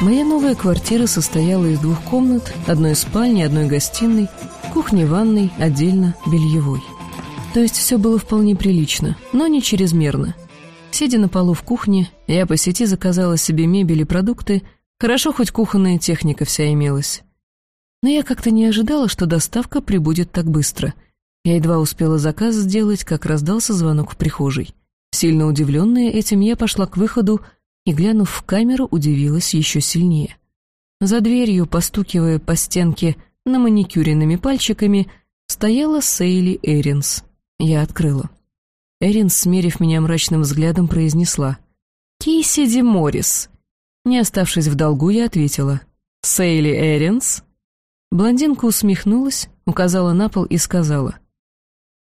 Моя новая квартира состояла из двух комнат, одной спальни, одной гостиной, кухни-ванной, отдельно бельевой. То есть все было вполне прилично, но не чрезмерно. Сидя на полу в кухне, я по сети заказала себе мебель и продукты, хорошо хоть кухонная техника вся имелась. Но я как-то не ожидала, что доставка прибудет так быстро. Я едва успела заказ сделать, как раздался звонок в прихожей. Сильно удивленная этим, я пошла к выходу и, глянув в камеру, удивилась еще сильнее. За дверью, постукивая по стенке на маникюренными пальчиками, стояла Сейли Эринс. Я открыла. Эринс, смерив меня мрачным взглядом, произнесла «Кейси Моррис». Не оставшись в долгу, я ответила «Сейли Эринс?» Блондинка усмехнулась, указала на пол и сказала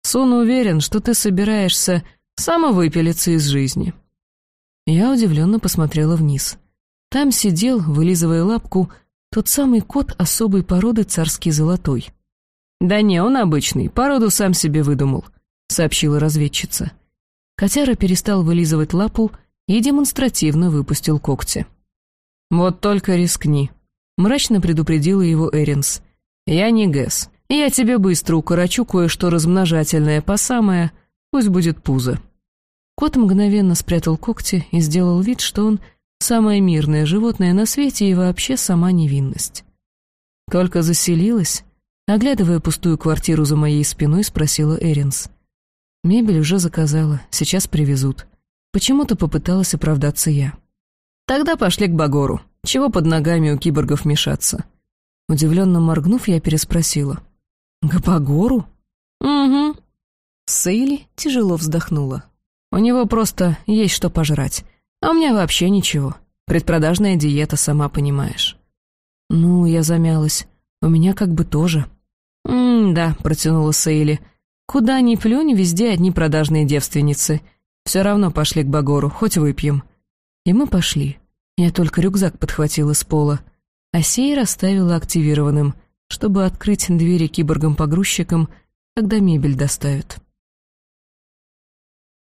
«Сон уверен, что ты собираешься самовыпилиться из жизни». Я удивленно посмотрела вниз. Там сидел, вылизывая лапку, тот самый кот особой породы царский золотой. «Да не, он обычный, породу сам себе выдумал», — сообщила разведчица. Котяра перестал вылизывать лапу и демонстративно выпустил когти. «Вот только рискни», — мрачно предупредила его Эринс. «Я не Гэс. Я тебе быстро укорочу кое-что размножательное по самое, пусть будет пузо». Кот мгновенно спрятал когти и сделал вид, что он самое мирное животное на свете и вообще сама невинность. Только заселилась, оглядывая пустую квартиру за моей спиной, спросила Эринс. Мебель уже заказала, сейчас привезут. Почему-то попыталась оправдаться я. Тогда пошли к Багору. Чего под ногами у киборгов мешаться? Удивленно моргнув, я переспросила. «К Багору?» «Угу». Сейли тяжело вздохнула. У него просто есть что пожрать. А у меня вообще ничего. Предпродажная диета, сама понимаешь. Ну, я замялась. У меня как бы тоже. «М-да», — протянула Сейли. «Куда ни плюнь, везде одни продажные девственницы. Все равно пошли к Багору, хоть выпьем». И мы пошли. Я только рюкзак подхватила с пола, а сей расставила активированным, чтобы открыть двери киборгам-погрузчикам, когда мебель доставят.